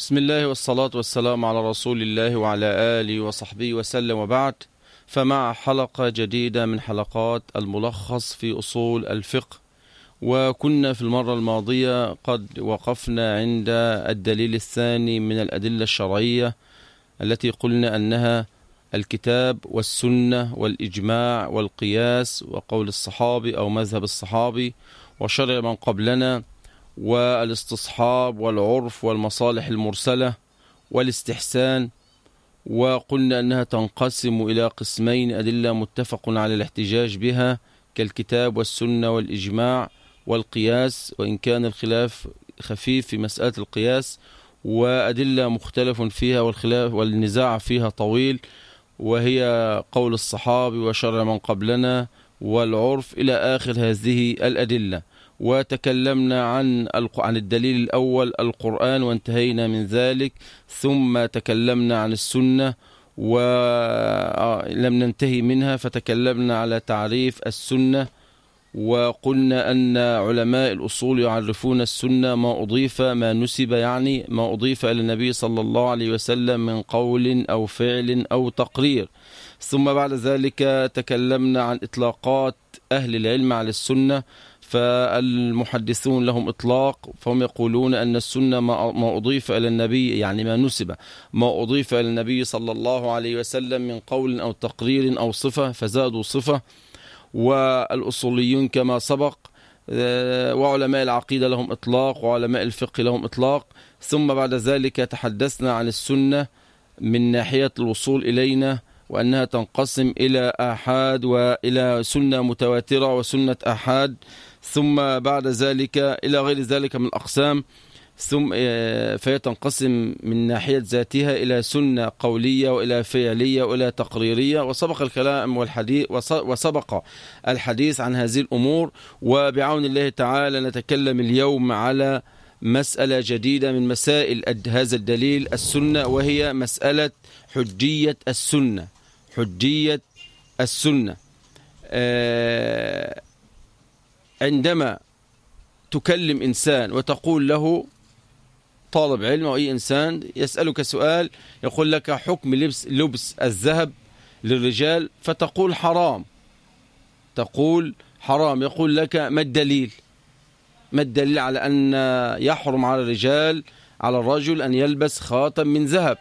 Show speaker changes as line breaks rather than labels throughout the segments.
بسم الله والصلاة والسلام على رسول الله وعلى آله وصحبه وسلم وبعد. فمع حلقة جديدة من حلقات الملخص في أصول الفقه وكنا في المرة الماضية قد وقفنا عند الدليل الثاني من الأدلة الشرعية التي قلنا أنها الكتاب والسنة والإجماع والقياس وقول الصحابي أو مذهب الصحابي وشرع من قبلنا. والاستصحاب والعرف والمصالح المرسلة والاستحسان وقلنا أنها تنقسم إلى قسمين أدلة متفق على الاحتجاج بها كالكتاب والسنة والإجماع والقياس وإن كان الخلاف خفيف في مسألة القياس وأدلة مختلف فيها والخلاف والنزاع فيها طويل وهي قول الصحابي وشرع من قبلنا والعرف إلى آخر هذه الأدلة. وتكلمنا عن عن الدليل الأول القرآن وانتهينا من ذلك. ثم تكلمنا عن السنة ولم ننتهي منها فتكلمنا على تعريف السنة. وقلنا أن علماء الأصول يعرفون السنة ما أضيف ما نسب يعني ما أضيف إلى النبي صلى الله عليه وسلم من قول أو فعل أو تقرير. ثم بعد ذلك تكلمنا عن إطلاقات أهل العلم على السنة. فالمحدثون لهم إطلاق فهم يقولون أن السنة ما أضيف إلى النبي يعني ما نسب ما أضيف إلى النبي صلى الله عليه وسلم من قول أو تقرير أو صفة فزادوا صفة. والأصوليون كما سبق آه، وعلماء العقيدة لهم إطلاق وعلماء الفقه لهم إطلاق. ثم بعد ذلك تحدثنا عن السنة من ناحية الوصول إلينا وأنها تنقسم إلى آحاد وإلى سنة متواترة وسنة آحاد. ثم بعد ذلك إلى غير ذلك من الأقسام ثم آه، فهي تنقسم من ناحية ذاتها إلى سنة قولية وإلى فعلية وإلى تقريرية. وسبق الكلام والحديث وسبق الحديث عن هذه الأمور وبعون الله تعالى نتكلم اليوم على مسألة جديدة من مسائل هذا الدليل السنة وهي مسألة حجية السنة. حجية السنة. آه، عندما تكلم إنسان وتقول له طالب علم أو أي إنسان يسألك سؤال يقول لك حكم لبس, لبس الذهب للرجال فتقول حرام. تقول حرام. يقول لك ما الدليل؟ ما الدليل على أن يحرم على الرجال على الرجل أن يلبس خاتم من ذهب؟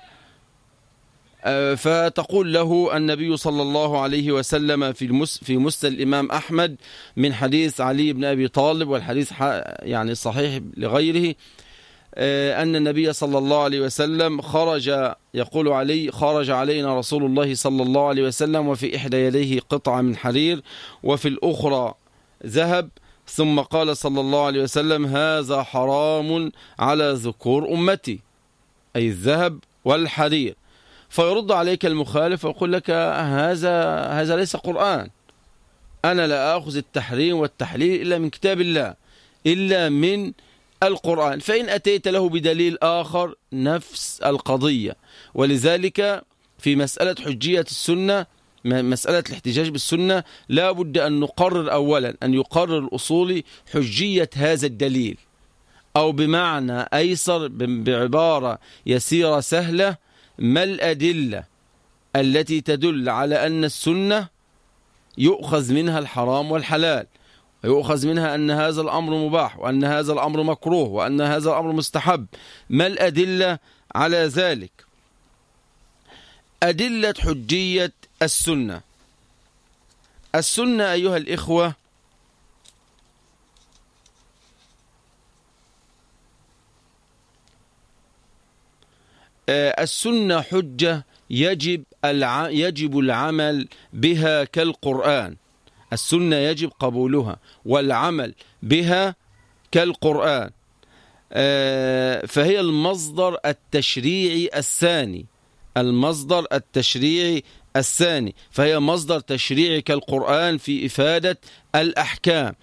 فتقول له النبي صلى الله عليه وسلم في المس في مسند الإمام أحمد من حديث علي بن أبي طالب والحديث يعني صحيح لغيره آه، أن النبي صلى الله عليه وسلم خرج يقول علي خرج علينا رسول الله صلى الله عليه وسلم وفي إحدى يديه قطعة من حرير وفي الأخرى ذهب ثم قال صلى الله عليه وسلم هذا حرام على ذكور أمتي أي الذهب والحرير. فيرد عليك المخالف ويقول لك هذا هذا ليس قرآن. أنا لا أخذ التحريم والتحليل إلا من كتاب الله إلا من القرآن. فإن أتيت له بدليل آخر نفس القضية. ولذلك في مسألة حجية السنة مسألة الاحتجاج بالسنة لا بد أن نقرر أولا أن يقرر الأصولي حجية هذا الدليل. أو بمعنى أيسر بعبارة يسيرة سهلة ما الأدلة التي تدل على أن السنة يؤخذ منها الحرام والحلال ويؤخذ منها أن هذا الأمر مباح وأن هذا الأمر مكروه وأن هذا الأمر مستحب؟ ما الأدلة على ذلك؟ أدلة حجية السنة. السنة أيها الإخوة السنة حجة يجب. يجب العمل بها كالقرآن. السنة يجب قبولها والعمل بها كالقرآن. آه، فهي المصدر التشريعي الثاني. المصدر التشريعي الثاني. فهي مصدر تشريعي كالقرآن في إفادة الأحكام.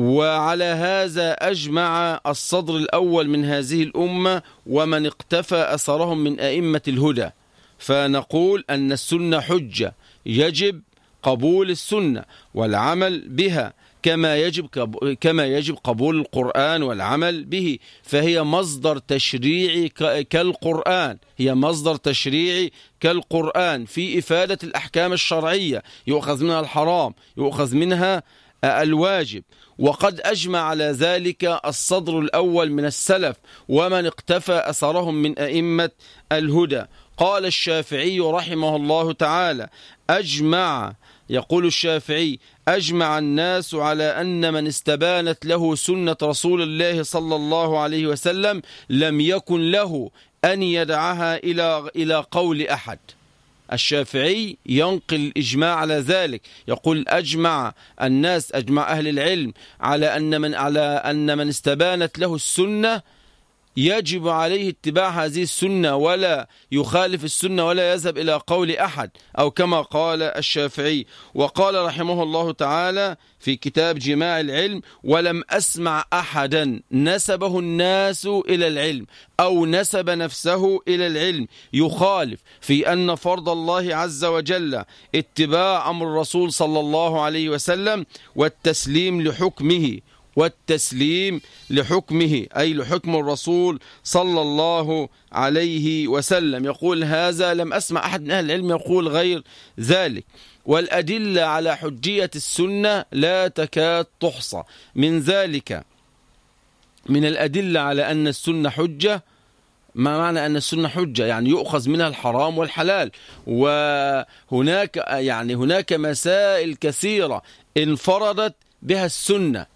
وعلى هذا أجمع الصدر الأول من هذه الأمة ومن اقتفى أثرهم من أئمة الهدى. فنقول أن السنة حجة يجب قبول السنة والعمل بها كما يجب كما يجب قبول القرآن والعمل به. فهي مصدر تشريعي كالقرآن هي مصدر تشريعي كالقرآن. في إفادة الأحكام الشرعية يؤخذ منها الحرام يؤخذ منها الواجب. وقد أجمع على ذلك الصدر الأول من السلف ومن اقتفى أثرهم من أئمة الهدى. قال الشافعي رحمه الله تعالى أجمع يقول الشافعي أجمع الناس على أن من استبانت له سنة رسول الله صلى الله عليه وسلم لم يكن له أن يدعها إلى إلى قول أحد. الشافعي ينقل الإجماع على ذلك. يقول أجمع الناس أجمع أهل العلم على أن من على أن من استبانت له السنة يجب عليه اتباع هذه السنة ولا يخالف السنة ولا يذهب إلى قول أحد أو كما قال الشافعي. وقال رحمه الله تعالى في كتاب جماع العلم ولم أسمع أحدا نسبه الناس إلى العلم أو نسب نفسه إلى العلم. يخالف في أن فرض الله عز وجل اتباع أمر الرسول صلى الله عليه وسلم والتسليم لحكمه. والتسليم لحكمه أي لحكم الرسول صلى الله عليه وسلم. يقول هذا لم أسمع أحد من أهل العلم يقول غير ذلك. والأدلة على حجية السنة لا تكاد تحصى. من ذلك من الأدلة على أن السنة حجة ما معنى أن السنة حجة؟ يعني يؤخذ منها الحرام والحلال. وهناك يعني هناك مسائل كثيرة انفردت بها السنة.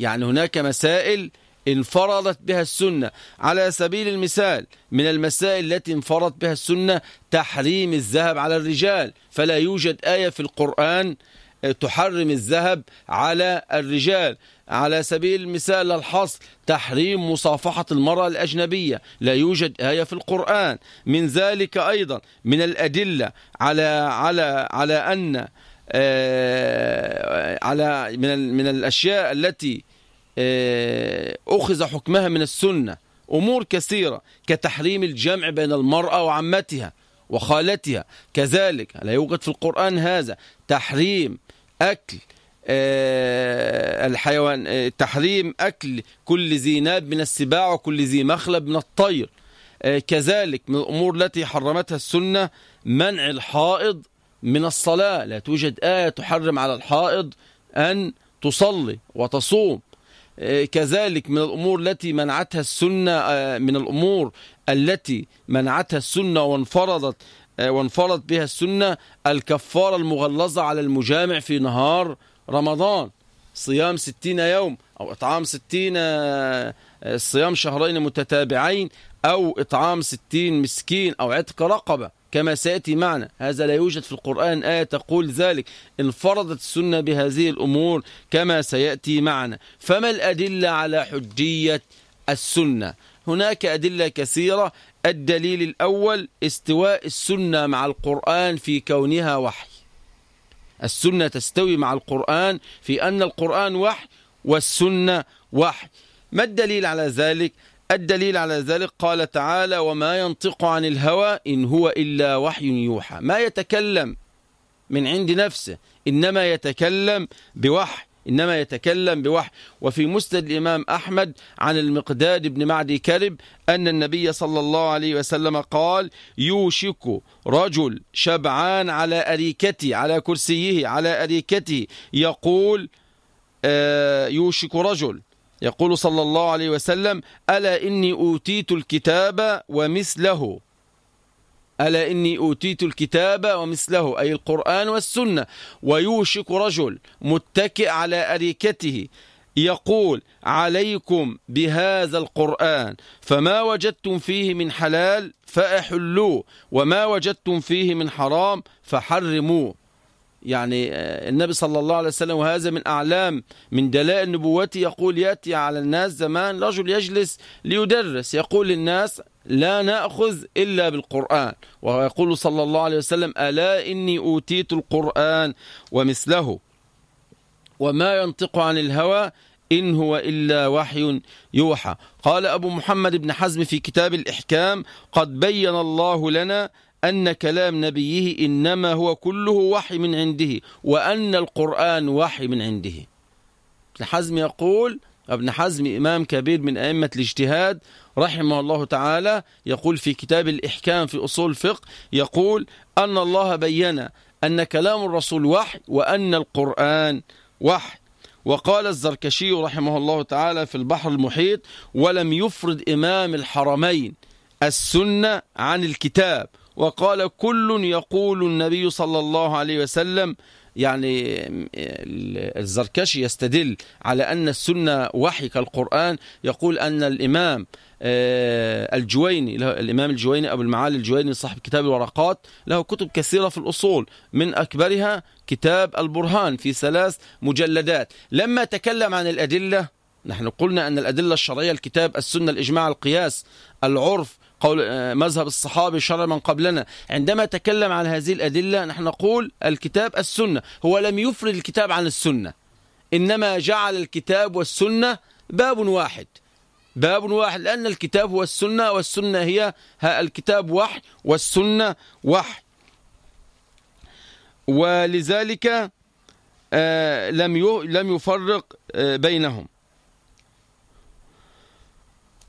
يعني هناك مسائل انفرضت بها السنة. على سبيل المثال من المسائل التي انفرضت بها السنة تحريم الذهب على الرجال. فلا يوجد آية في القرآن تحرم الذهب على الرجال. على سبيل المثال الحصر تحريم مصافحة المرأة الأجنبية. لا يوجد آية في القرآن. من ذلك أيضا من الأدلة على على على أن آه، على من من الأشياء التي آه، أخذ حكمها من السنة. أمور كثيرة كتحريم الجمع بين المرأة وعمتها وخالتها. كذلك لا يوجد في القرآن هذا تحريم أكل آه، الحيوان تحريم أكل كل ذي ناب من السباع وكل ذي مخلب من الطير. كذلك من الأمور التي حرمتها السنة منع الحائض من الصلاة. لا توجد آية تحرم على الحائض أن تصلي وتصوم. آه، كذلك من الأمور التي منعتها السنة آه، من الأمور التي منعتها السنة وانفرضت آه، وانفرضت بها السنة الكفارة المغلظة على المجامع في نهار رمضان. صيام ستين يوم أو إطعام ستين صيام شهرين متتابعين أو إطعام ستين مسكين أو عتق رقبة. كما سيأتي معنا. هذا لا يوجد في القرآن آية تقول ذلك. انفرضت السنة بهذه الأمور كما سيأتي معنا. فما الأدلة على حجية السنة؟ هناك أدلة كثيرة. الدليل الأول استواء السنة مع القرآن في كونها وحي. السنة تستوي مع القرآن في أن القرآن وحي والسنة وحي. ما الدليل على ذلك؟ الدليل على ذلك قال تعالى وما ينطق عن الهوى إن هو إلا وحي يوحى. ما يتكلم من عند نفسه إنما يتكلم بوحي إنما يتكلم بوحي. وفي مسند الإمام أحمد عن المقداد بن معدي كرب أن النبي صلى الله عليه وسلم قال يوشك رجل شبعان على أريكته على كرسيه على أريكته يقول آه، يوشك رجل يقول صلى الله عليه وسلم ألا إني أوتيت الكتاب ومثله. ألا إني أوتيت الكتاب ومثله أي القرآن والسنة. ويوشك رجل متكئ على أريكته يقول عليكم بهذا القرآن فما وجدتم فيه من حلال فأحلوه وما وجدتم فيه من حرام فحرموه. يعني آه، النبي صلى الله عليه وسلم وهذا من أعلام من دلائل نبوته يقول يأتي على الناس زمان رجل يجلس ليدرس يقول للناس لا نأخذ إلا بالقرآن ويقول صلى الله عليه وسلم ألا إني أوتيت القرآن ومثله وما ينطق عن الهوى إن هو إلا وحي يوحى. قال أبو محمد بن حزم في كتاب الإحكام قد بين الله لنا أن كلام نبيه إنما هو كله وحي من عنده وأن القرآن وحي من عنده. ابن حزم يقول ابن حزم إمام كبير من أئمة الاجتهاد رحمه الله تعالى يقول في كتاب الإحكام في أصول الفقه يقول أن الله بين أن كلام الرسول وحي وأن القرآن وحي. وقال الزركشي رحمه الله تعالى في البحر المحيط ولم يفرد إمام الحرمين السنة عن الكتاب وقال كل يقول النبي صلى الله عليه وسلم يعني الزركشي يستدل على أن السنة وحي كالقرآن يقول أن الإمام آه، الجويني الإمام الجويني أبو المعالي الجويني صاحب كتاب الورقات له كتب كثيرة في الأصول من أكبرها كتاب البرهان في ثلاث مجلدات. لما تكلم عن الأدلة نحن قلنا أن الأدلة الشرعية الكتاب السنة الإجماع القياس العرف قول آه، مذهب الصحابي شرع من قبلنا. عندما تكلم عن هذه الأدلة نحن نقول الكتاب السنة. هو لم يفرد الكتاب عن السنة إنما جعل الكتاب والسنة باب واحد. باب واحد لأن الكتاب هو السنة والسنة هي الكتاب وحي والسنة وحي. ولذلك آه، لم لم يفرق آه، بينهم.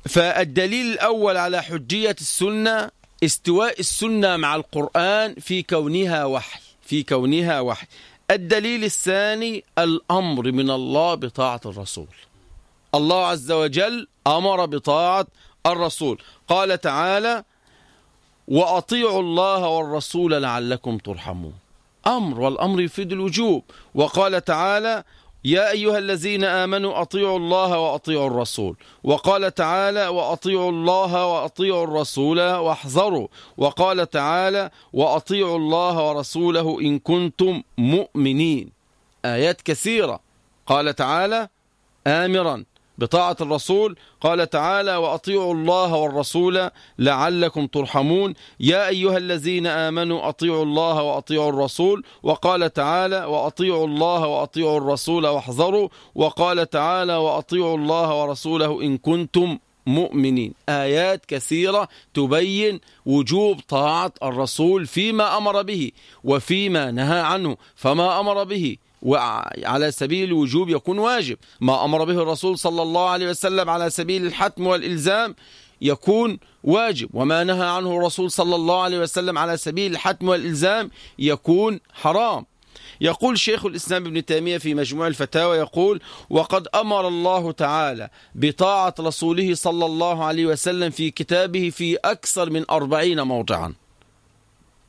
فالدليل الأول على حجية السنة استواء السنة مع القرآن في كونها وحي في كونها وحي. الدليل الثاني الأمر من الله بطاعة الرسول. الله عز وجل أمر بطاعة الرسول. قال تعالى وأطيعوا الله والرسول لعلكم ترحمون. أمر والأمر يفيد الوجوب. وقال تعالى يا أيها الذين آمنوا أطيعوا الله وأطيعوا الرسول. وقال تعالى وأطيعوا الله وأطيعوا الرسول واحذروا. وقال تعالى وأطيعوا الله ورسوله إن كنتم مؤمنين. آيات كثيرة. قال تعالى آمرا. بطاعة الرسول قال تعالى وأطيعوا الله والرسول لعلكم ترحمون يا أيها الذين آمنوا أطيعوا الله وأطيعوا الرسول. وقال تعالى وأطيعوا الله وأطيعوا الرسول واحذروا وقال تعالى وأطيعوا الله ورسوله إن كنتم مؤمنين آيات كثيرة تبين وجوب طاعة الرسول فيما أمر به وفيما نهى عنه. فما أمر به وعلى سبيل الوجوب يكون واجب. ما أمر به الرسول صلى الله عليه وسلم على سبيل الحتم والإلزام يكون واجب. وما نهى عنه الرسول صلى الله عليه وسلم على سبيل الحتم والإلزام يكون حرام. يقول شيخ الإسلام ابن تيمية في مجموع الفتاوى يقول وقد أمر الله تعالى بطاعة رسوله صلى الله عليه وسلم في كتابه في أكثر من أربعين موضعا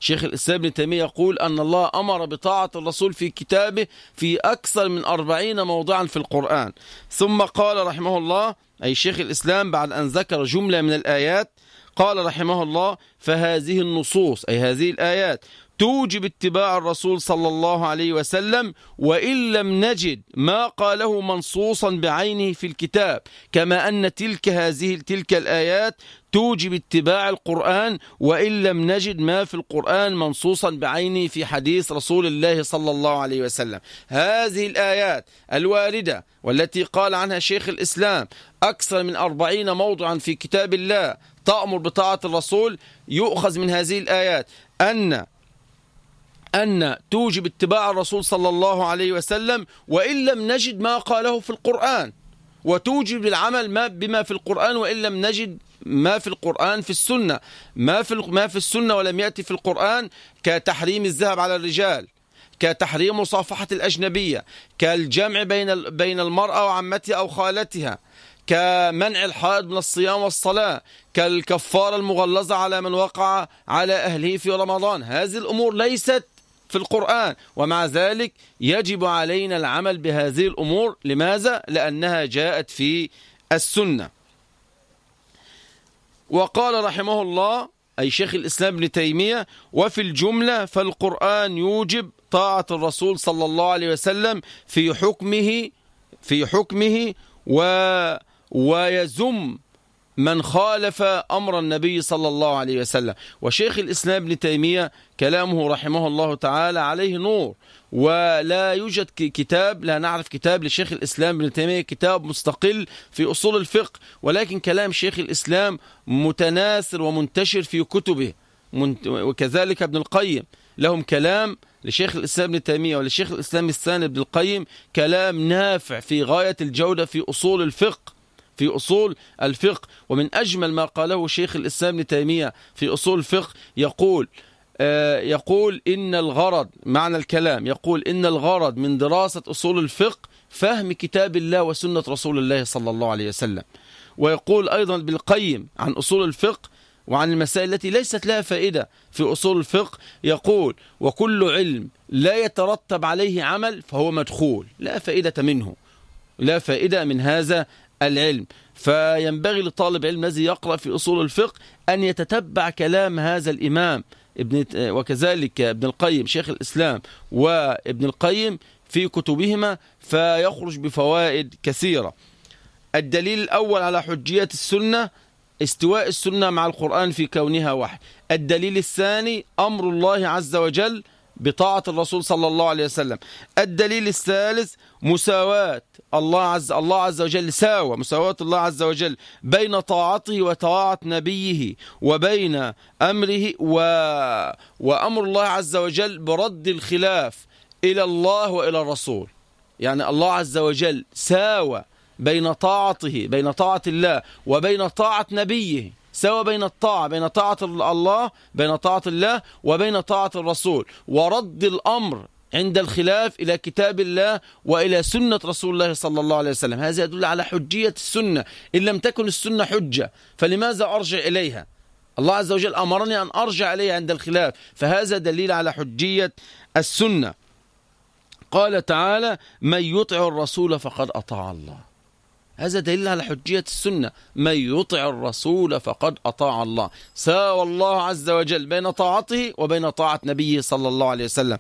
شيخ الإسلام ابن تيمية يقول أن الله أمر بطاعة الرسول في كتابه في أكثر من أربعين موضعا في القرآن. ثم قال رحمه الله أي شيخ الإسلام بعد أن ذكر جملة من الآيات قال رحمه الله فهذه النصوص أي هذه الآيات توجب اتباع الرسول صلى الله عليه وسلم وإن لم نجد ما قاله منصوصا بعينه في الكتاب كما أن تلك هذه تلك الآيات توجب اتباع القرآن وإن لم نجد ما في القرآن منصوصا بعينه في حديث رسول الله صلى الله عليه وسلم. هذه الآيات الواردة والتي قال عنها شيخ الإسلام أكثر من أربعين موضعا في كتاب الله تأمر بطاعة الرسول يؤخذ من هذه الآيات أن أن توجب اتباع الرسول صلى الله عليه وسلم وإن لم نجد ما قاله في القرآن. وتوجب العمل ما بما في القرآن وإن لم نجد ما في القرآن في السنة. ما في ما في السنة ولم يأتي في القرآن كتحريم الذهب على الرجال كتحريم مصافحة الأجنبية كالجمع بين بين المرأة وعمتها أو خالتها كمنع الحائض من الصيام والصلاة كالكفارة المغلظة على من وقع على أهله في رمضان. هذه الأمور ليست في القرآن. ومع ذلك يجب علينا العمل بهذه الأمور. لماذا؟ لأنها جاءت في السنة. وقال رحمه الله أي شيخ الإسلام ابن تيمية وفي الجملة فالقرآن يوجب طاعة الرسول صلى الله عليه وسلم في حكمه في حكمه و ويزم من خالف أمر النبي صلى الله عليه وسلم. وشيخ الإسلام ابن تيمية كلامه رحمه الله تعالى عليه نور. ولا يوجد كتاب لا نعرف كتاب لشيخ الإسلام ابن تيمية كتاب مستقل في أصول الفقه. ولكن كلام شيخ الإسلام متناثر ومنتشر في كتبه. وكذلك ابن القيم. لهم كلام لشيخ الإسلام ابن تيمية ولشيخ الإسلام الثاني ابن القيم كلام نافع في غاية الجودة في أصول الفقه. في أصول الفقه. ومن أجمل ما قاله شيخ الإسلام ابن تيمية في أصول الفقه يقول آه، يقول إن الغرض معنى الكلام يقول إن الغرض من دراسة أصول الفقه فهم كتاب الله وسنة رسول الله صلى الله عليه وسلم. ويقول أيضا بالقيم عن أصول الفقه وعن المسائل التي ليست لها فائدة في أصول الفقه يقول وكل علم لا يترتب عليه عمل فهو مدخول لا فائدة منه لا فائدة من هذا العلم. فينبغي لطالب علم الذي يقرأ في أصول الفقه أن يتتبع كلام هذا الإمام ابن وكذلك ابن القيم شيخ الإسلام وابن القيم في كتبهما فيخرج بفوائد كثيرة. الدليل الأول على حجية السنة استواء السنة مع القرآن في كونها وحي. الدليل الثاني أمر الله عز وجل بطاعة الرسول صلى الله عليه وسلم. الدليل الثالث مساواة. الله عز الله عز وجل ساوى مساواة الله عز وجل بين طاعته وطاعة نبيه وبين أمره و... وأمر الله عز وجل برد الخلاف إلى الله وإلى الرسول. يعني الله عز وجل ساوى بين طاعته بين طاعة الله وبين طاعة نبيه. سوى بين الطاعة بين طاعة الله بين طاعة الله وبين طاعة الرسول. ورد الأمر عند الخلاف إلى كتاب الله وإلى سنة رسول الله صلى الله عليه وسلم. هذا يدل على حجية السنة. إن لم تكن السنة حجة فلماذا أرجع إليها؟ الله عز وجل أمرني أن أرجع إليها عند الخلاف. فهذا دليل على حجية السنة. قال تعالى من يطع الرسول فقد أطاع الله. هذا دليل على حجية السنة. من يطع الرسول فقد أطاع الله. ساوى الله عز وجل بين طاعته وبين طاعة نبيه صلى الله عليه وسلم.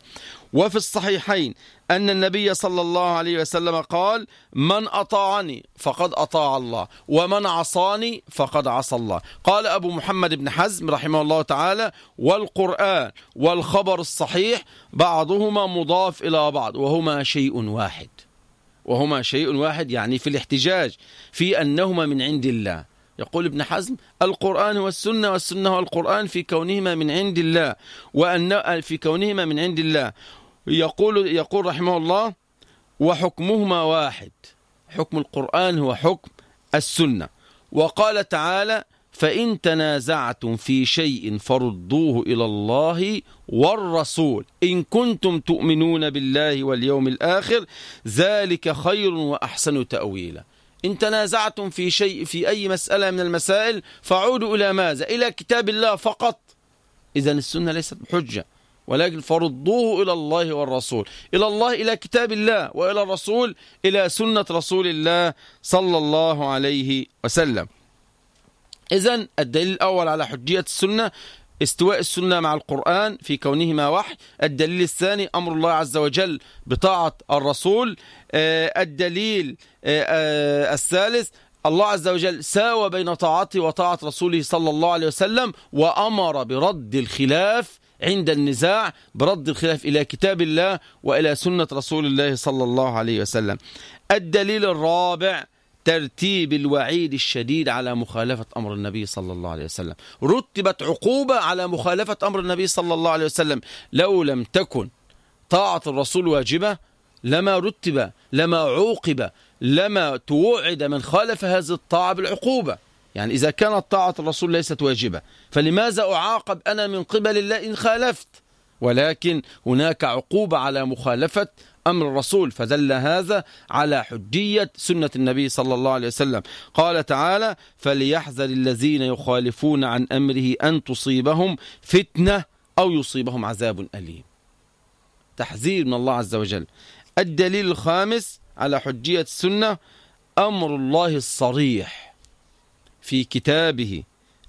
وفي الصحيحين أن النبي صلى الله عليه وسلم قال من أطاعني فقد أطاع الله ومن عصاني فقد عصى الله. قال أبو محمد بن حزم رحمه الله تعالى والقرآن والخبر الصحيح بعضهما مضاف إلى بعض وهما شيء واحد. وهما شيء واحد يعني في الاحتجاج في أنهما من عند الله. يقول ابن حزم القرآن والسنة والسنة والقرآن في كونهما من عند الله وأن في كونهما من عند الله. يقول يقول رحمه الله وحكمهما واحد حكم القرآن هو حكم السنة. وقال تعالى فإن تنازعتم في شيء فردوه إلى الله والرسول. إن كنتم تؤمنون بالله واليوم الآخر ذلك خير وأحسن تأويلا. إن تنازعتم في شيء في أي مسألة من المسائل فعودوا إلى ماذا؟ إلى كتاب الله فقط. إذا السنة ليست حجة ولكن فردوه إلى الله والرسول. إلى الله إلى كتاب الله وإلى الرسول إلى سنة رسول الله صلى الله عليه وسلم. إذا الدليل الأول على حجية السنة استواء السنة مع القرآن في كونهما وحي. الدليل الثاني أمر الله عز وجل بطاعة الرسول. آه، الدليل آه، آه، الثالث الله عز وجل ساوى بين طاعته وطاعة رسوله صلى الله عليه وسلم وأمر برد الخلاف عند النزاع برد الخلاف إلى كتاب الله وإلى سنة رسول الله صلى الله عليه وسلم. الدليل الرابع ترتيب الوعيد الشديد على مخالفة أمر النبي صلى الله عليه وسلم. رتبت عقوبة على مخالفة أمر النبي صلى الله عليه وسلم. لو لم تكن طاعة الرسول واجبة لما رتب لما عوقب لما توعد من خالف هذه الطاعة بالعقوبة. يعني إذا كانت طاعة الرسول ليست واجبة فلماذا أعاقب أنا من قبل الله إن خالفت؟ ولكن هناك عقوبة على مخالفة أمر الرسول فدل هذا على حجية سنة النبي صلى الله عليه وسلم. قال تعالى فليحذر الذين يخالفون عن أمره أن تصيبهم فتنة أو يصيبهم عذاب أليم. تحذير من الله عز وجل. الدليل الخامس على حجية السنة أمر الله الصريح في كتابه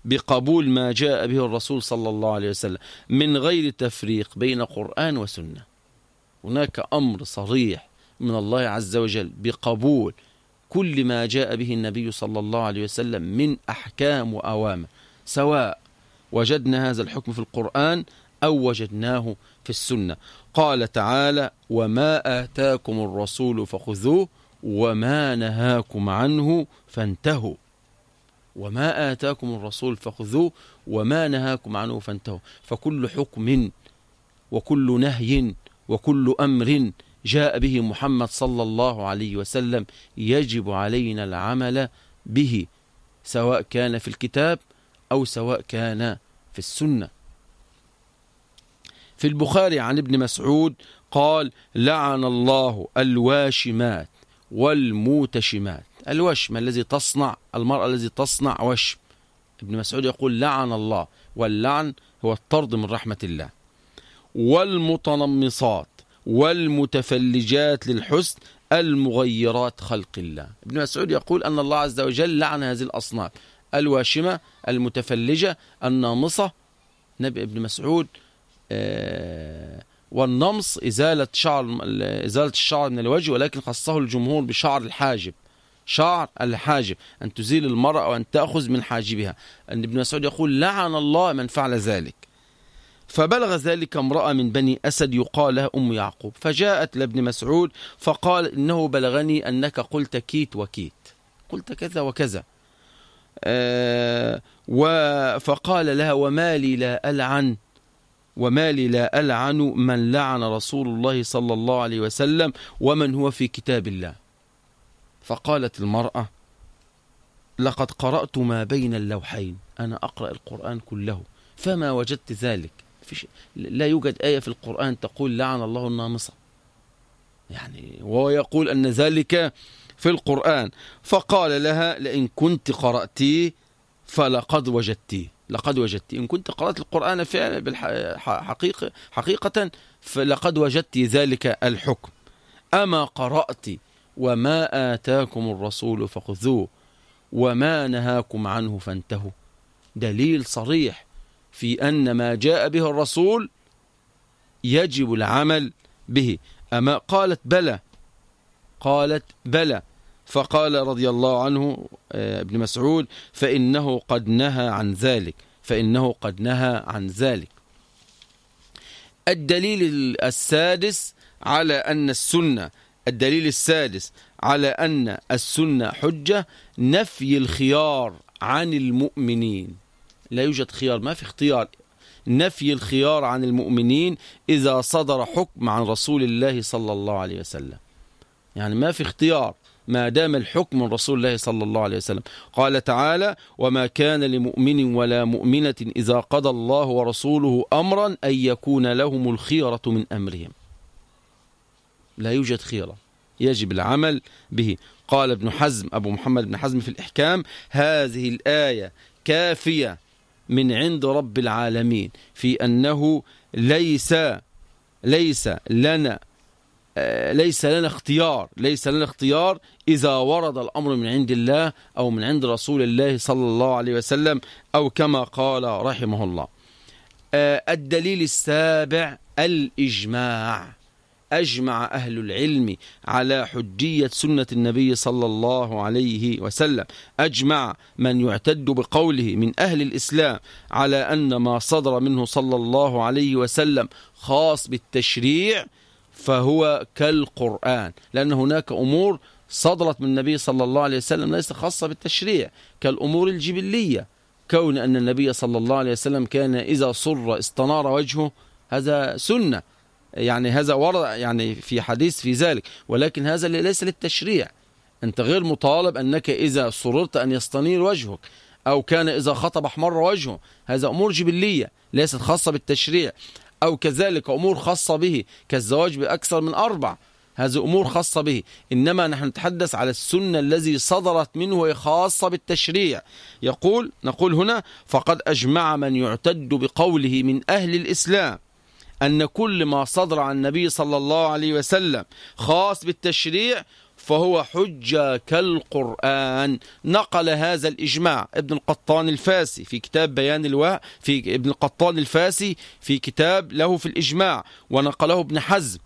بقبول ما جاء به الرسول صلى الله عليه وسلم من غير تفريق بين قرآن وسنة. هناك أمر صريح من الله عز وجل بقبول كل ما جاء به النبي صلى الله عليه وسلم من أحكام وأوامر سواء وجدنا هذا الحكم في القرآن أو وجدناه في السنة. قال تعالى وما آتاكم الرسول فخذوه وما نهاكم عنه فانتهوا. وما آتاكم الرسول فخذوه وما نهاكم عنه فانتهوا. فكل حكم وكل نهي وكل أمر جاء به محمد صلى الله عليه وسلم يجب علينا العمل به سواء كان في الكتاب أو سواء كان في السنة. في البخاري عن ابن مسعود قال لعن الله الواشمات والموتشمات. الوشم الذي تصنع المرأة الذي تصنع وشم. ابن مسعود يقول لعن الله. واللعن هو الطرد من رحمة الله. والمتنمصات والمتفلجات للحسن المغيرات خلق الله. ابن مسعود يقول أن الله عز وجل لعن هذه الأصناف الواشمة المتفلجة النامصة. نبي ابن مسعود آه، والنمص إزالة شعر إزالة الشعر من الوجه ولكن خصه الجمهور بشعر الحاجب. شعر الحاجب أن تزيل المرأة وأن تأخذ من حاجبها. أن ابن مسعود يقول لعن الله من فعل ذلك. فبلغ ذلك امرأة من بني أسد يقال لها أم يعقوب. فجاءت لابن مسعود فقال إنه بلغني أنك قلت كيت وكيت. قلت كذا وكذا. آه فقال لها وما لي لا ألعن وما لي لا ألعن من لعن رسول الله صلى الله عليه وسلم ومن هو في كتاب الله. فقالت المرأة لقد قرأت ما بين اللوحين أنا أقرأ القرآن كله فما وجدت ذلك. فيش لا يوجد آية في القرآن تقول لعن الله النامصة. يعني وهو يقول أن ذلك في القرآن. فقال لها لئن كنت قرأتي فلقد وجدتي لقد وجدت. إن كنت قرأت القرآن فعلا حقيقة, حقيقة فلقد وجدت ذلك الحكم. أما قرأت وما آتاكم الرسول فخذوه وما نهاكم عنه فانتهوا. دليل صريح. في أن ما جاء به الرسول يجب العمل به. أما قالت بلى قالت بلى. فقال رضي الله عنه آه، ابن مسعود فإنه قد نهى عن ذلك فإنه قد نهى عن ذلك. الدليل السادس على أن السنة الدليل السادس على أن السنة حجة نفي الخيار عن المؤمنين. لا يوجد خيار ما في اختيار. نفي الخيار عن المؤمنين إذا صدر حكم عن رسول الله صلى الله عليه وسلم. يعني ما في اختيار ما دام الحكم من رسول الله صلى الله عليه وسلم. قال تعالى وما كان لمؤمن ولا مؤمنة إذا قضى الله ورسوله أمرا أن يكون لهم الخيرة من أمرهم. لا يوجد خيرة. يجب العمل به. قال ابن حزم أبو محمد بن حزم في الإحكام هذه الآية كافية من عند رب العالمين في أنه ليس ليس لنا ليس لنا اختيار ليس لنا اختيار إذا ورد الأمر من عند الله أو من عند رسول الله صلى الله عليه وسلم أو كما قال رحمه الله. آه، الدليل السابع الإجماع. أجمع أهل العلم على حجية سنة النبي صلى الله عليه وسلم. أجمع من يعتد بقوله من أهل الإسلام على أن ما صدر منه صلى الله عليه وسلم خاص بالتشريع فهو كالقرآن لأن هناك أمور صدرت من النبي صلى الله عليه وسلم ليس خاصة بالتشريع كالأمور الجبلية كون أن النبي صلى الله عليه وسلم كان إذا صر استنار وجهه هذا سنة. يعني هذا ورد يعني في حديث في ذلك ولكن هذا ليس للتشريع. أنت غير مطالب أنك إذا صررت أن يستنير وجهك أو كان إذا خطب احمر وجهه. هذا أمور جبلية ليست خاصة بالتشريع. أو كذلك أمور خاصة به كالزواج بأكثر من أربع. هذه أمور خاصة به. إنما نحن نتحدث على السنة الذي صدرت منه وهي خاصة بالتشريع. يقول نقول هنا فقد أجمع من يعتد بقوله من أهل الإسلام. أن كل ما صدر عن النبي صلى الله عليه وسلم خاص بالتشريع فهو حجة كالقرآن. نقل هذا الإجماع ابن القطان الفاسي في كتاب بيان الوهى في ابن القطان الفاسي في كتاب له في الإجماع ونقله ابن حزم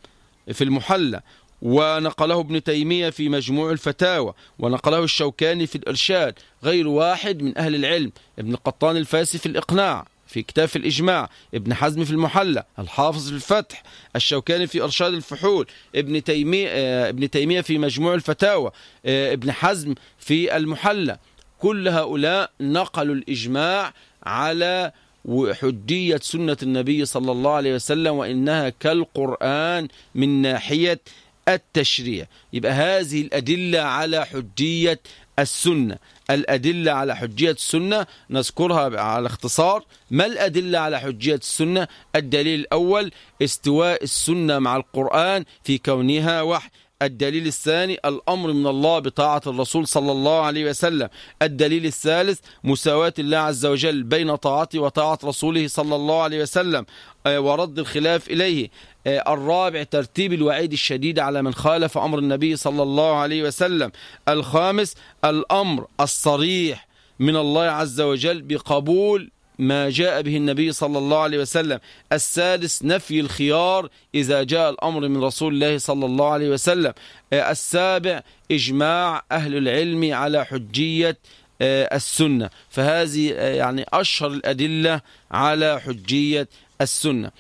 في المحلى ونقله ابن تيمية في مجموع الفتاوى ونقله الشوكاني في الإرشاد غير واحد من أهل العلم ابن القطان الفاسي في الإقناع. في كتاب الإجماع ابن حزم في المحلى الحافظ في الفتح الشوكاني في أرشاد الفحول ابن تيمية, آه، ابن تيمية في مجموع الفتاوى آه، ابن حزم في المحلى كل هؤلاء نقلوا الإجماع على وحجية سنة النبي صلى الله عليه وسلم وإنها كالقرآن من ناحية التشريع. يبقى هذه الأدلة على حجية السنة الأدلة على حجية السنة نذكرها على اختصار. ما الأدلة على حجية السنة؟ الدليل الأول استواء السنة مع القرآن في كونها وحي. الدليل الثاني الأمر من الله بطاعة الرسول صلى الله عليه وسلم. الدليل الثالث مساواة الله عز وجل بين طاعته وطاعة رسوله صلى الله عليه وسلم آه، ورد الخلاف إليه. آه، الرابع ترتيب الوعيد الشديد على من خالف أمر النبي صلى الله عليه وسلم. الخامس الأمر الصريح من الله عز وجل بقبول ما جاء به النبي صلى الله عليه وسلم. السادس نفي الخيار إذا جاء الأمر من رسول الله صلى الله عليه وسلم. آه، السابع إجماع أهل العلم على حجية آه، السنة. فهذه آه، يعني أشهر الأدلة على حجية السنة.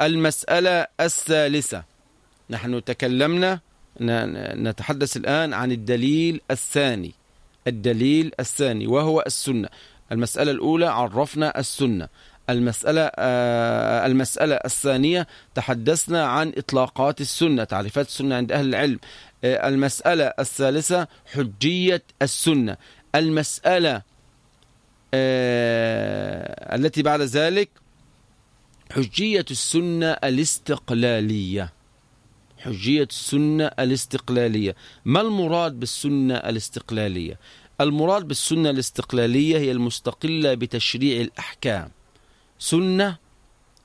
المسألة الثالثة. نحن تكلمنا نتحدث الآن عن الدليل الثاني. الدليل الثاني وهو السنة. المسألة الأولى عرفنا السنة. المسألة آه المسألة الثانية تحدثنا عن إطلاقات السنة تعريفات السنة عند أهل العلم. آه المسألة الثالثة حجية السنة. المسألة آه التي بعد ذلك حجية السنة الاستقلالية. حجية السنة الاستقلالية. ما المراد بالسنة الاستقلالية؟ المراد بالسنة الاستقلالية هي المستقلة بتشريع الأحكام. سنة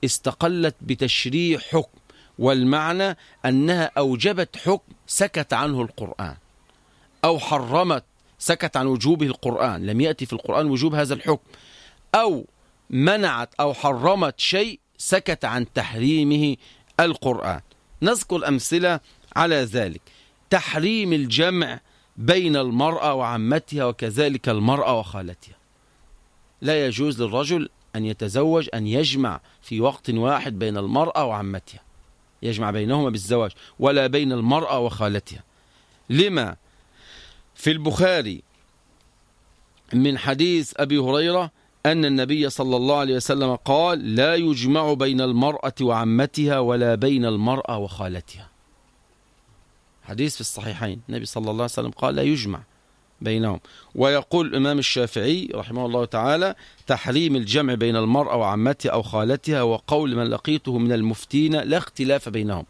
استقلت بتشريع حكم والمعنى أنها أوجبت حكم سكت عنه القرآن أو حرمت سكت عن وجوبه القرآن لم يأتي في القرآن وجوب هذا الحكم أو منعت أو حرمت شيء سكت عن تحريمه القرآن. نذكر أمثلة على ذلك. تحريم الجمع بين المرأة وعمتها وكذلك المرأة وخالتها. لا يجوز للرجل أن يتزوج أن يجمع في وقت واحد بين المرأة وعمتها. يجمع بينهما بالزواج ولا بين المرأة وخالتها. لما في البخاري من حديث أبي هريرة أن النبي صلى الله عليه وسلم قال لا يجمع بين المرأة وعمتها ولا بين المرأة وخالتها. حديث في الصحيحين. النبي صلى الله عليه وسلم قال لا يجمع بينهم. ويقول الإمام الشافعي رحمه الله تعالى تحريم الجمع بين المرأة وعمتها أو خالتها وقول من لقيته من المفتين لا اختلاف بينهم.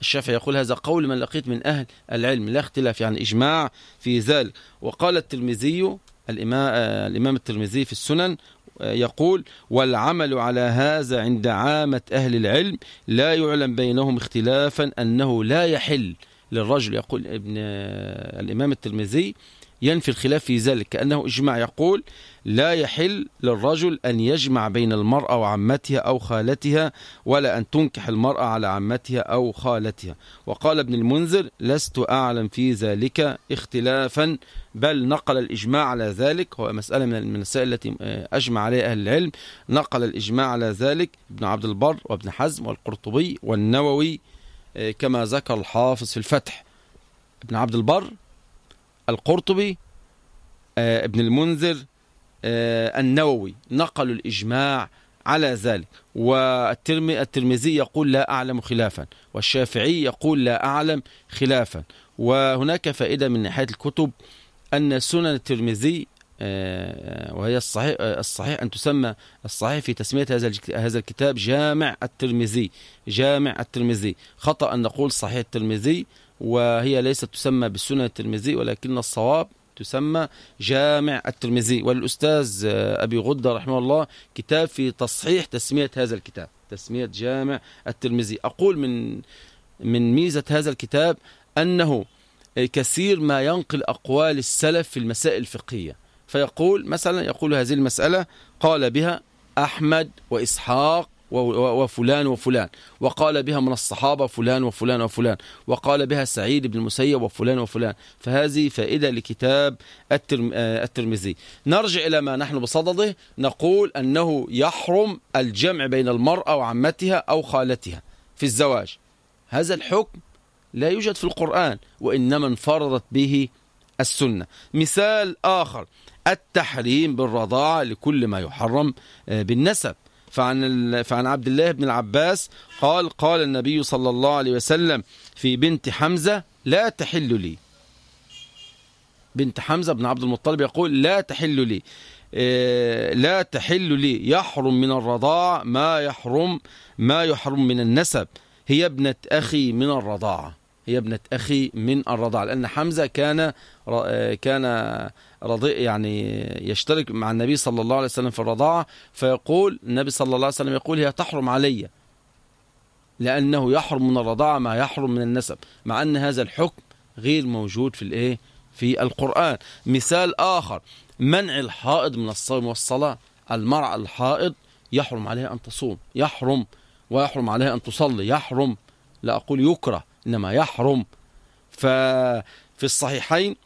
الشافعي يقول هذا قول من لقيت من أهل العلم لا اختلاف يعني إجماع في ذلك. وقال الترمذي الإمام, الإمام الترمذي في السنن يقول والعمل على هذا عند عامة أهل العلم لا يعلم بينهم اختلافا أنه لا يحل للرجل يقول ابن الإمام الترمذي ينفي الخلاف في ذلك كأنه إجماع يقول لا يحل للرجل أن يجمع بين المرأة وعمتها أو خالتها ولا أن تنكح المرأة على عمتها أو خالتها. وقال ابن المنذر لست أعلم في ذلك اختلافا بل نقل الإجماع على ذلك هو مسألة من المسائل التي أجمع عليها أهل العلم. نقل الإجماع على ذلك ابن عبد البر وابن حزم والقرطبي والنووي كما ذكر الحافظ في الفتح ابن عبد البر القرطبي آه، ابن المنذر آه، النووي نقلوا الإجماع على ذلك. والترمذي يقول لا أعلم خلافا والشافعي يقول لا أعلم خلافا. وهناك فائدة من ناحية الكتب أن سنن الترمذي وهي الصحيح الصحيح أن تسمى الصحيح في تسمية هذا هذا الكتاب جامع الترمذي جامع الترمذي. خطأ أن نقول صحيح الترمذي وهي ليست تسمى بالسنن الترمذي ولكن الصواب تسمى جامع الترمذي. والأستاذ أبي غدة رحمه الله كتاب في تصحيح تسمية هذا الكتاب تسمية جامع الترمذي. أقول من من ميزة هذا الكتاب أنه كثير ما ينقل أقوال السلف في المسائل الفقهية. فيقول مثلا يقول هذه المسألة قال بها أحمد وإسحاق وفلان وفلان وقال بها من الصحابة فلان وفلان وفلان وقال بها سعيد بن المسيب وفلان وفلان. فهذه فائدة لكتاب آه، الترمذي. نرجع إلى ما نحن بصدده نقول أنه يحرم الجمع بين المرأة وعمتها أو خالتها في الزواج. هذا الحكم لا يوجد في القرآن وإنما انفرضت به السنة. مثال آخر. التحريم بالرضاعة لكل ما يحرم آه، بالنسب. فعن, فعن عبد الله بن العباس قال قال النبي صلى الله عليه وسلم في بنت حمزة لا تحل لي. بنت حمزة بن عبد المطلب يقول لا تحل لي. آه، لا تحل لي. يحرم من الرضاعة ما يحرم ما يحرم من النسب. هي ابنة أخي من الرضاعة هي ابنة أخي من الرضاعة لأن حمزة كان آه، كان رضي يعني يشترك مع النبي صلى الله عليه وسلم في الرضاعة فيقول النبي صلى الله عليه وسلم يقول هي تحرم علي. لأنه يحرم من الرضاعة ما يحرم من النسب مع أن هذا الحكم غير موجود في الإيه؟ في القرآن. مثال آخر منع الحائض من الصوم والصلاة. المرأة الحائض يحرم عليها أن تصوم يحرم ويحرم عليها أن تصلي يحرم. لا أقول يكره إنما يحرم. ففي الصحيحين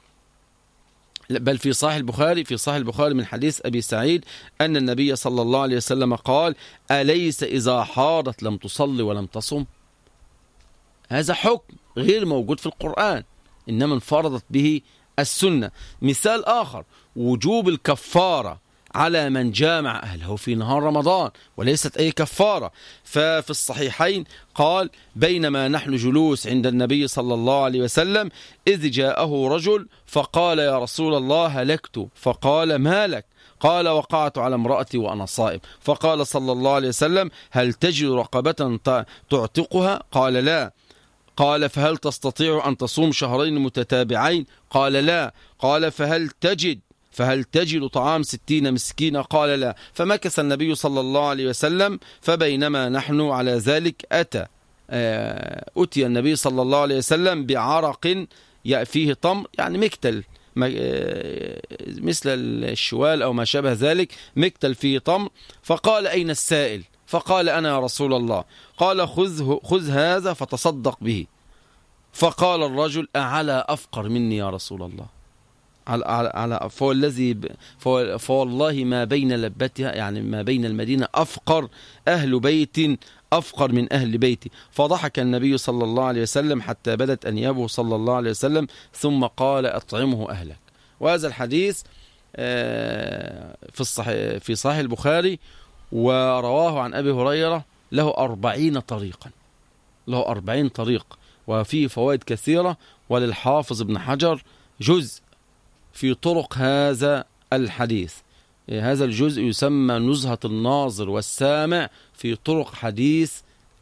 بل في صحيح البخاري في صحيح البخاري من حديث أبي سعيد أن النبي صلى الله عليه وسلم قال أليس إذا حارت لم تصلي ولم تصم؟ هذا حكم غير موجود في القرآن إنما انفرضت به السنة. مثال آخر وجوب الكفارة. على من جامع أهله في نهار رمضان وليست أي كفارة. ففي الصحيحين قال بينما نحن جلوس عند النبي صلى الله عليه وسلم إذ جاءه رجل فقال يا رسول الله هلكت. فقال ما لك؟ قال وقعت على امرأتي وأنا صائم. فقال صلى الله عليه وسلم هل تجد رقبة تعتقها؟ قال لا. قال فهل تستطيع أن تصوم شهرين متتابعين؟ قال لا. قال فهل تجد؟ فهل تجد طعام ستين مسكين قال لا. فمكث النبي صلى الله عليه وسلم فبينما نحن على ذلك أتى. آه، أتي النبي صلى الله عليه وسلم بعرق فيه طمر يعني مكتل. آه، مثل الشوال أو ما شابه ذلك مكتل فيه طمر. فقال أين السائل؟ فقال أنا يا رسول الله. قال خذ, خذ هذا فتصدق به. فقال الرجل أعلى أفقر مني يا رسول الله؟ على على فهو الذي فوالله ما بين لبتها يعني ما بين المدينة أفقر أهل بيت أفقر من أهل بيتي. فضحك النبي صلى الله عليه وسلم حتى بدت أنيابه صلى الله عليه وسلم ثم قال أطعمه أهلك. وهذا الحديث آه، في في صحيح البخاري ورواه عن أبي هريرة له أربعين طريقا. له أربعين طريق. وفيه فوائد كثيرة وللحافظ ابن حجر جزء. في طرق هذا الحديث. هذا الجزء يسمى نزهة الناظر والسامع في طرق حديث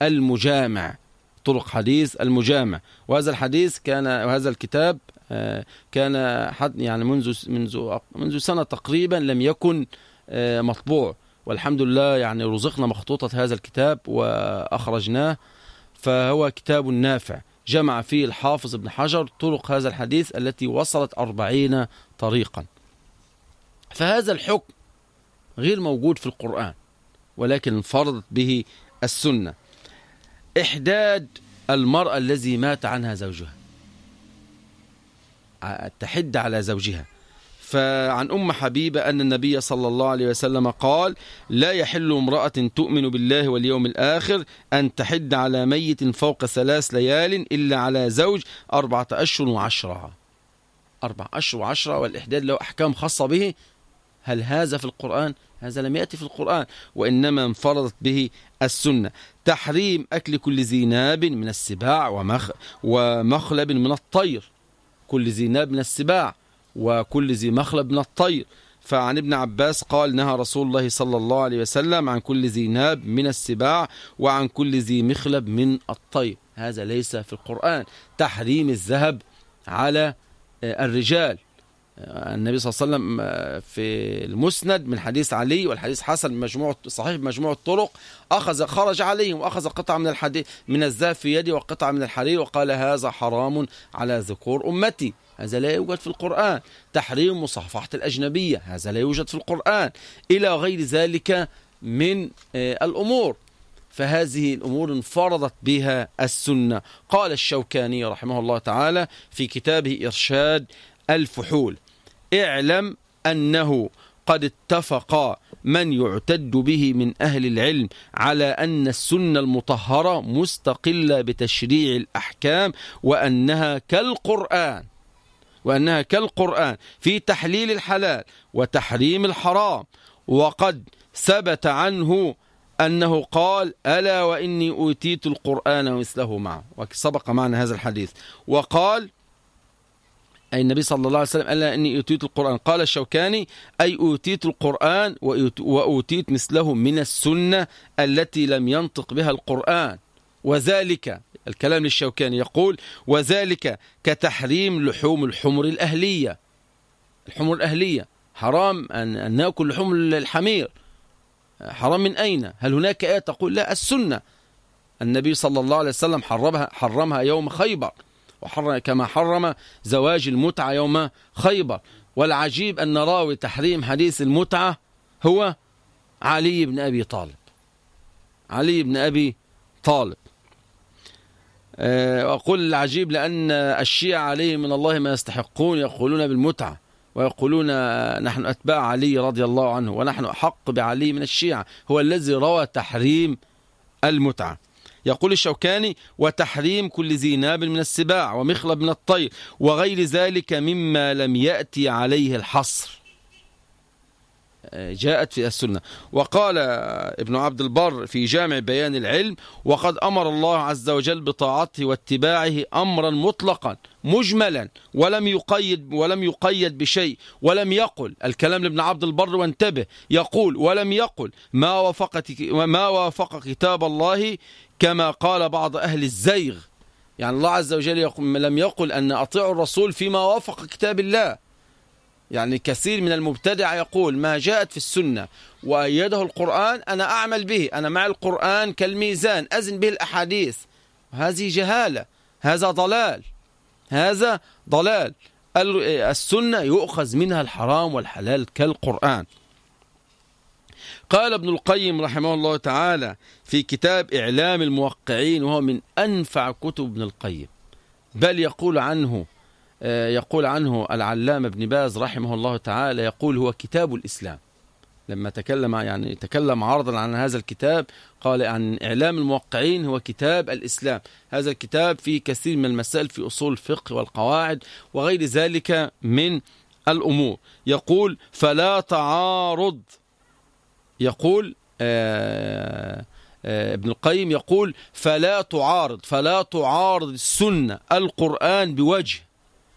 المجامع. طرق حديث المجامع. وهذا الحديث كان وهذا الكتاب آه، كان حد يعني منذ منذ منذ سنة تقريبا لم يكن آه، مطبوع. والحمد لله يعني رزقنا مخطوطة هذا الكتاب وأخرجناه. فهو كتاب نافع. جمع فيه الحافظ ابن حجر طرق هذا الحديث التي وصلت أربعين طريقا. فهذا الحكم غير موجود في القرآن ولكن انفرضت به السنة. إحداد المرأة الذي مات عنها زوجها تحد على زوجها. فعن أم حبيبة أن النبي صلى الله عليه وسلم قال لا يحل امرأة تؤمن بالله واليوم الآخر أن تحد على ميت فوق ثلاث ليال إلا على زوج أربعة أشهر وعشرة أربع أشهر وعشرة والإحداد له أحكام خاصة به؟ هل هذا في القرآن؟ هذا لم يأتي في القرآن وإنما انفرضت به السنة. تحريم أكل كل ذي ناب من السباع ومخ ومخلب من الطير. كل ذي ناب من السباع. وكل ذي مخلب من الطير. فعن ابن عباس قال نهى رسول الله صلى الله عليه وسلم عن كل ذي ناب من السباع وعن كل ذي مخلب من الطير. هذا ليس في القرآن. تحريم الذهب على آه، الرجال. النبي صلى الله عليه وسلم آه، في المسند من حديث علي والحديث حسن مجموع صحيح مجموع الطرق أخذ خرج عليهم وأخذ قطعة من الحديث من الذهب في يدي وقطعة من الحرير وقال هذا حرام على ذكور أمتي. هذا لا يوجد في القرآن. تحريم مصافحة الأجنبية هذا لا يوجد في القرآن. إلى غير ذلك من آه، الأمور. فهذه الأمور انفرضت بها السنة. قال الشوكاني رحمه الله تعالى في كتابه إرشاد الفحول. اعلم أنه قد اتفق من يعتد به من أهل العلم على أن السنة المطهرة مستقلة بتشريع الأحكام وأنها كالقرآن وأنها كالقرآن في تحليل الحلال وتحريم الحرام. وقد ثبت عنه أنه قال ألا وإني أوتيت القرآن ومثله معه. وسبق معنا هذا الحديث. وقال أي النبي صلى الله عليه وسلم ألا إني أوتيت القرآن. قال الشوكاني أي أوتيت القرآن وأوتيت مثله من السنة التي لم ينطق بها القرآن. وذلك الكلام للشوكاني يقول وذلك كتحريم لحوم الحمر الأهلية. الحمر الأهلية. حرام أن نأكل لحوم الحمير. حرام من أين؟ هل هناك آية تقول لا السنة. النبي صلى الله عليه وسلم حرمها, حرمها يوم خيبر. وحرم كما حرم زواج المتعة يوم خيبر. والعجيب أن راوي تحريم حديث المتعة هو علي بن أبي طالب. علي بن أبي طالب. وأقول آه، العجيب لأن الشيعة عليه من الله ما يستحقون يقولون بالمتعة ويقولون نحن أتباع علي رضي الله عنه ونحن أحق بعلي من الشيعة هو الذي روى تحريم المتعة. يقول الشوكاني وتحريم كل ذي ناب من السباع ومخلب من الطير وغير ذلك مما لم يأتي عليه الحصر. جاءت في السنة. وقال ابن عبد البر في جامع بيان العلم وقد أمر الله عز وجل بطاعته واتباعه أمرا مطلقا مجملا ولم يقيد ولم يقيد بشيء ولم يقل. الكلام لابن عبد البر وانتبه. يقول ولم يقل ما وافق ما وافق كتاب الله كما قال بعض أهل الزيغ. يعني الله عز وجل لم يقل أن أطيعوا الرسول فيما وافق كتاب الله. يعني كثير من المبتدع يقول ما جاءت في السنة وأيده القرآن أنا أعمل به أنا مع القرآن كالميزان أزن به الأحاديث. هذه جهالة هذا ضلال هذا ضلال. السنة يؤخذ منها الحرام والحلال كالقرآن. قال ابن القيم رحمه الله تعالى في كتاب إعلام الموقعين وهو من أنفع كتب ابن القيم. بل يقول عنه يقول عنه العلامة ابن باز رحمه الله تعالى يقول هو كتاب الإسلام. لما تكلم يعني تكلم عرضا عن هذا الكتاب قال عن إعلام الموقعين هو كتاب الإسلام. هذا الكتاب فيه كثير من المسائل في أصول الفقه والقواعد وغير ذلك من الأمور. يقول فلا تعارض. يقول آه آه ابن القيم يقول فلا تعارض. فلا تعارض السنة القرآن بوجه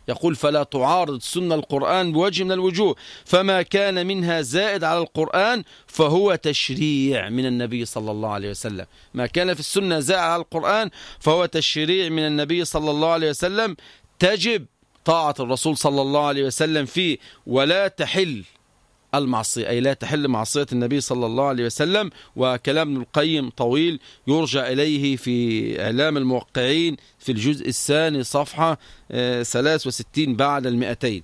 يقول فلا تعارض سنة القرآن بوجه من الوجوه فما كان منها زائد على القرآن فهو تشريع من النبي صلى الله عليه وسلم. ما كان في السنة زائد على القرآن فهو تشريع من النبي صلى الله عليه وسلم. تجب طاعة الرسول صلى الله عليه وسلم فيه ولا تحل المعصية أي لا تحل معصية النبي صلى الله عليه وسلم وكلام القيم طويل يرجع إليه في إعلام الموقعين في الجزء الثاني صفحة 63 آه، بعد المئتين.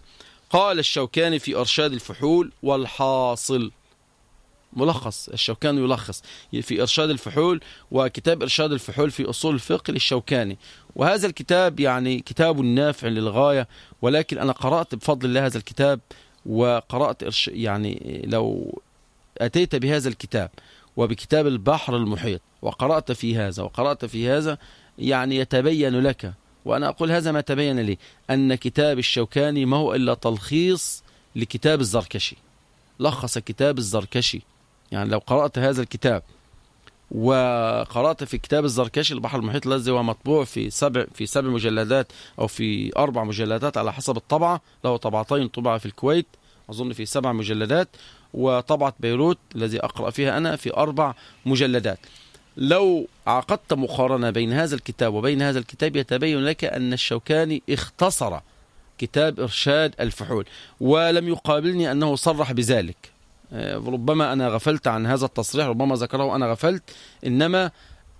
قال الشوكاني في أرشاد الفحول والحاصل. ملخص الشوكاني يلخص. في إرشاد الفحول وكتاب إرشاد الفحول في أصول الفقه للشوكاني. وهذا الكتاب يعني كتاب نافع للغاية ولكن أنا قرأت بفضل الله هذا الكتاب وقرأت يعني لو أتيت بهذا الكتاب وبكتاب البحر المحيط وقرأت في هذا وقرأت في هذا يعني يتبين لك وأنا أقول هذا ما تبين لي أن كتاب الشوكاني ما هو إلا تلخيص لكتاب الزركشي. لخص كتاب الزركشي. يعني لو قرأت هذا الكتاب وقرأت في كتاب الزركشي البحر المحيط الذي هو مطبوع في سبع في سبع مجلدات أو في أربع مجلدات على حسب الطبعة. له طبعتين طبع في الكويت أظن في سبع مجلدات وطبعة بيروت الذي أقرأ فيها أنا في أربع مجلدات. لو عقدت مقارنة بين هذا الكتاب وبين هذا الكتاب يتبين لك أن الشوكاني اختصر كتاب إرشاد الفحول ولم يقابلني أنه صرح بذلك. ربما أنا غفلت عن هذا التصريح ربما ذكره أنا غفلت إنما آه،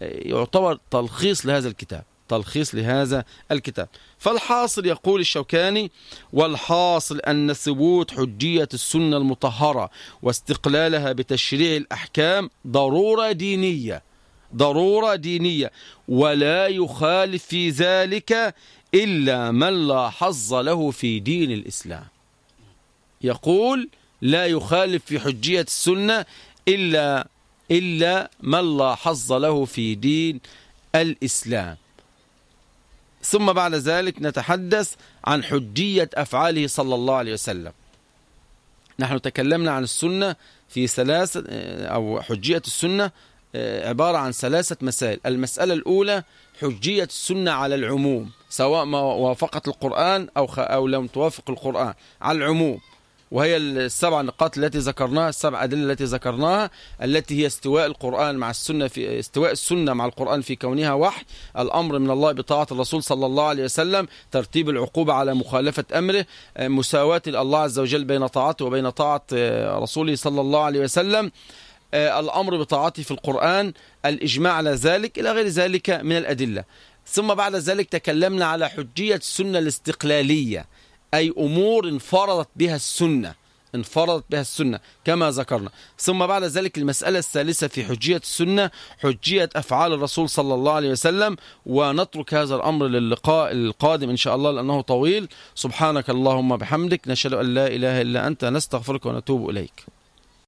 يعتبر تلخيص لهذا الكتاب تلخيص لهذا الكتاب. فالحاصل يقول الشوكاني والحاصل أن ثبوت حجية السنة المطهرة واستقلالها بتشريع الأحكام ضرورة دينية ضرورة دينية ولا يخالف في ذلك إلا من لا حظ له في دين الإسلام. يقول لا يخالف في حجية السنة إلا, إلا من لا حظ له في دين الإسلام. ثم بعد ذلك نتحدث عن حجية أفعاله صلى الله عليه وسلم. نحن تكلمنا عن السنة في ثلاثة أو حجية السنة عبارة عن ثلاثة مسائل. المسألة الأولى حجية السنة على العموم سواء ما وافقت القرآن أو, أو لم توافق القرآن على العموم. وهي السبع نقاط التي ذكرناها السبع أدلة التي ذكرناها التي هي استواء القرآن مع السنة في استواء السنة مع القرآن في كونها وحي الأمر من الله بطاعة الرسول صلى الله عليه وسلم ترتيب العقوبة على مخالفة أمره مساواة الله عز وجل بين طاعته وبين طاعة رسوله صلى الله عليه وسلم الأمر بطاعته في القرآن الإجماع على ذلك إلى غير ذلك من الأدلة. ثم بعد ذلك تكلمنا على حجية السنة الاستقلالية. أي أمور انفرضت بها السنة انفرضت بها السنة كما ذكرنا. ثم بعد ذلك المسألة الثالثة في حجية السنة حجية أفعال الرسول صلى الله عليه وسلم ونترك هذا الأمر للقاء القادم إن شاء الله لأنه طويل. سبحانك اللهم بحمدك نشهد أن لا إله إلا أنت نستغفرك ونتوب إليك.